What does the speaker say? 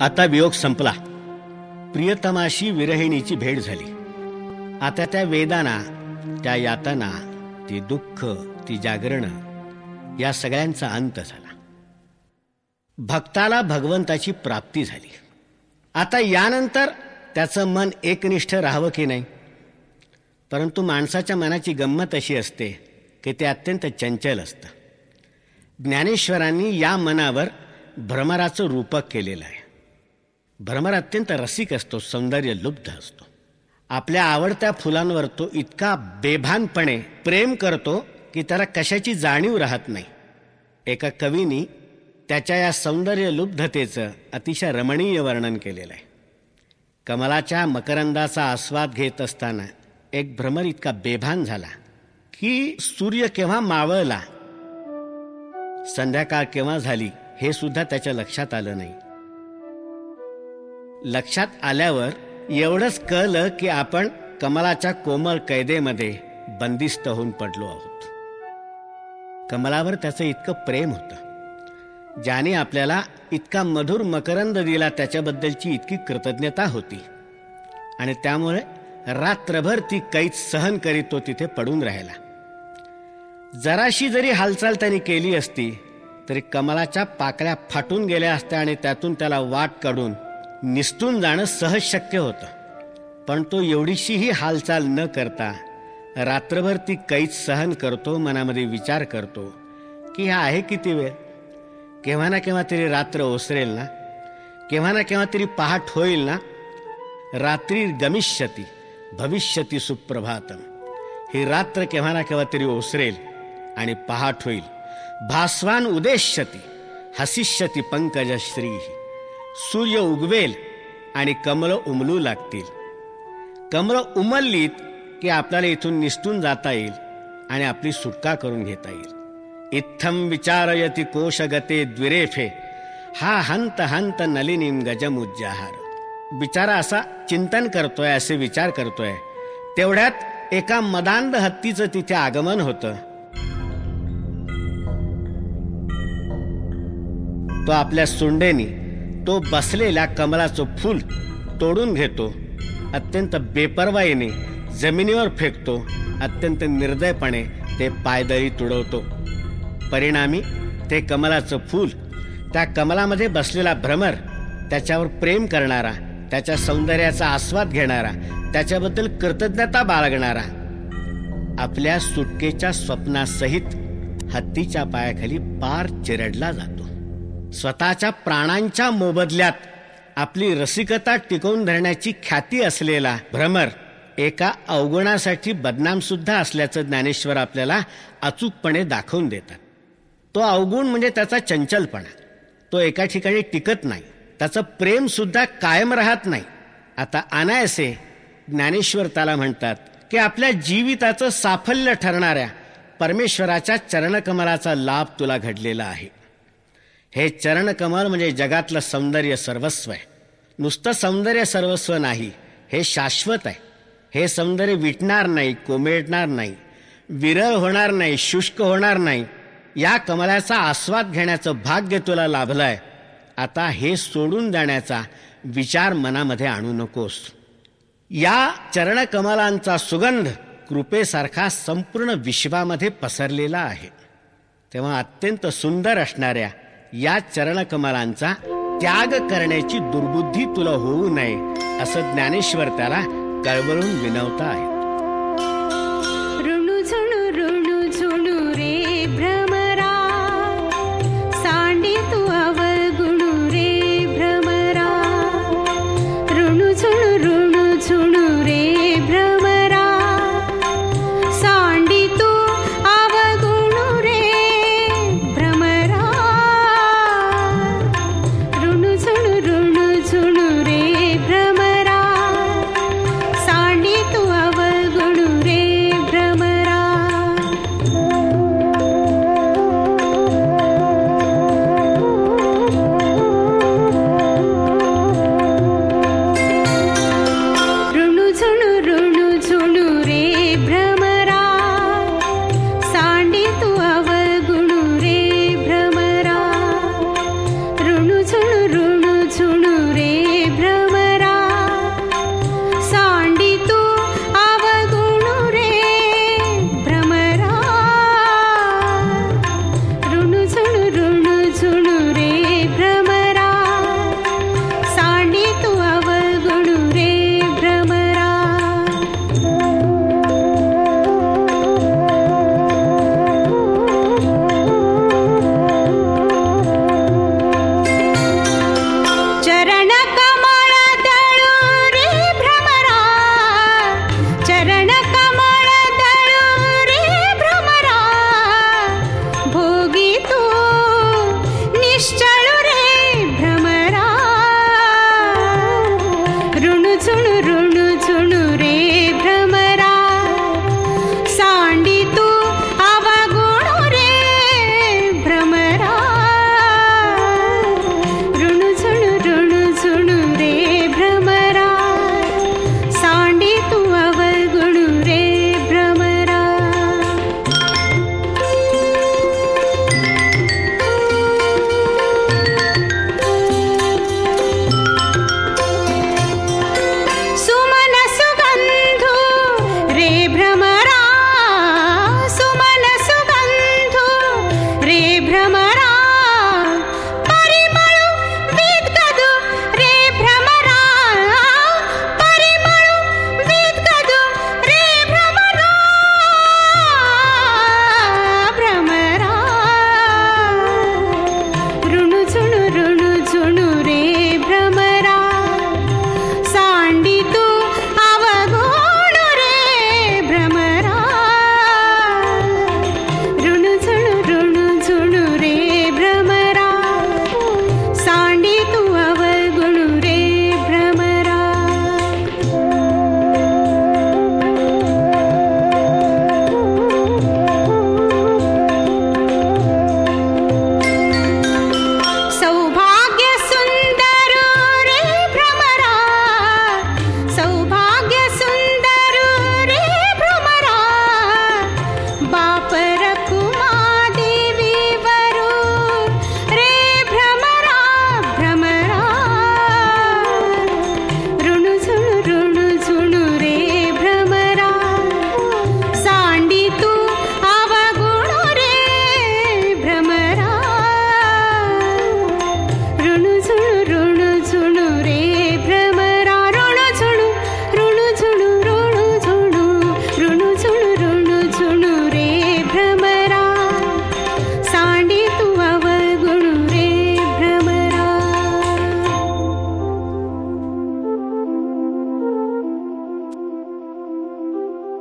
आता वियोग संपला. प्रियतमाशी विरहिणीची भेट झाली. आता त्या वेदाना त्या यातना ती दुःख ती जागरण या सगळ्यांचा अंत झाला. भक्ताला भगवंताची प्राप्ती झाली. आता यानंतर त्याचं मन एकनिष्ठ राहावं की नाही? परंतु माणसाच्या मनाची गंमत अशी असते की ते अत्यंत चंचल असतं. ज्ञानेश्वरांनी या मनावर भ्रमराचं रूपक केलेलं आहे. भ्रमर अत्यंत रसिक असतो सौंदर्य लुब्ध असतो. आपल्या आवडत्या फुलांवर तो इतका बेभानपणे प्रेम करतो की त्याला कशाची जाणीव राहत नाही. एका कवीनी त्याच्या या सौंदर्य लुब्धतेचं अतिशय रमणीय वर्णन केलेलं आहे. कमलाच्या मकरंदाचा आस्वाद घेत असताना एक भ्रमर इतका बेभान झाला की सूर्य केव्हा मावळला संध्याकाळ केव्हा झाली हे सुद्धा त्याच्या लक्षात आलं नाही. लक्षात आल्यावर एवढंच कळलं की आपण कमलाच्या कोमल कैदेमध्ये बंदिस्त होऊन पडलो आहोत. कमलावर त्याचं इतकं प्रेम होतं. ज्याने आपल्याला इतका मधुर मकरंद दिला त्याच्याबद्दलची इतकी कृतज्ञता होती. आणि त्यामुळे रात्रभर ती कैद सहन करीत तो तिथे पडून राहिला. जराशी जरी हालचाल त्यांनी केली असती तरी कमलाच्या पाकळ्या फाटून गेल्या असत्या आणि त्यातून त्याला वाट काढून निसटून जाणं सहज शक्य होतं. पण तो एवढीशीही हालचाल न करता रात्रभर ती कैद सहन करतो मनामध्ये विचार करतो की हा आहे किती वेळ? केव्हा ना केव्हा तरी रात्र ओसरेल ना? केव्हा ना केव्हा तरी पहाट होईल ना? रात्री गमिष्यती भविष्यती सुप्रभातम. ही रात्र केव्हा ना केव्हा तरी ओसरेल आणि पहाट होईल. भास्वान उदेश्यती हसिष्यती पंकज श्री सूर्य उगवेल आणि कमळं उमलू लागतील. कमळं उमललीत की आपल्याला इथून निसटून जाता येईल आणि आपली सुटका करून घेता येईल. इत्थम विचारयती कोशगते द्विरेफे हा हंत हंत नलिनीम गजमुज्जाहार. बिचारा असा चिंतन करतोय असे विचार करतोय. तेवढ्यात एका मदांध हत्तीचं तिथे आगमन होतं. तो आपल्या सुंडेनी तो बसलेल्या कमलाचं फूल तोडून घेतो. अत्यंत बेपर्वाईने जमिनीवर फेकतो. अत्यंत निर्दयपणे ते पायदळी तुडवतो. परिणामी ते कमलाचं फूल त्या कमलामध्ये बसलेला भ्रमर त्याच्यावर प्रेम करणारा त्याच्या सौंदर्याचा आस्वाद घेणारा त्याच्याबद्दल कृतज्ञता बाळगणारा आपल्या सुटकेच्या स्वप्नासहित हत्तीच्या पायाखाली पार चिरडला जातो. स्वतःच्या प्राणांच्या मोबदल्यात आपली रसिकता टिकवून धरण्याची ख्याती असलेला भ्रमर एका अवगुणासाठी बदनाम सुद्धा असल्याचं ज्ञानेश्वर आपल्याला अचूकपणे दाखवून देतात. तो अवगुण म्हणजे त्याचा चंचलपणा. तो एका ठिकाणी टिकत नाही. त्याचं प्रेम सुद्धा कायम राहत नाही. आता अनायसे ज्ञानेश्वर त्याला म्हणतात की आपल्या जीविताचं साफल्य ठरणाऱ्या परमेश्वराच्या चरणकमलाचा लाभ तुला घडलेला आहे. हे चरणकमल म्हणजे जगातलं सौंदर्य सर्वस्व आहे. नुसतं सौंदर्य सर्वस्व नाही हे शाश्वत आहे. हे सौंदर्य विटणार नाही कोमेटणार नाही विरळ होणार नाही शुष्क होणार नाही. या कमलाचा आस्वाद घेण्याचं भाग्य तुला लाभलंय. आता हे सोडून जाण्याचा विचार मनामध्ये आणू नकोस. या चरणकमलांचा सुगंध कृपेसारखा संपूर्ण विश्वामध्ये पसरलेला आहे. तेव्हा अत्यंत सुंदर असणाऱ्या या चरणकमलांचा त्याग करण्याची दुर्बुद्धी तुला होऊ नये असं ज्ञानेश्वर त्याला कळवळून विनवता आहे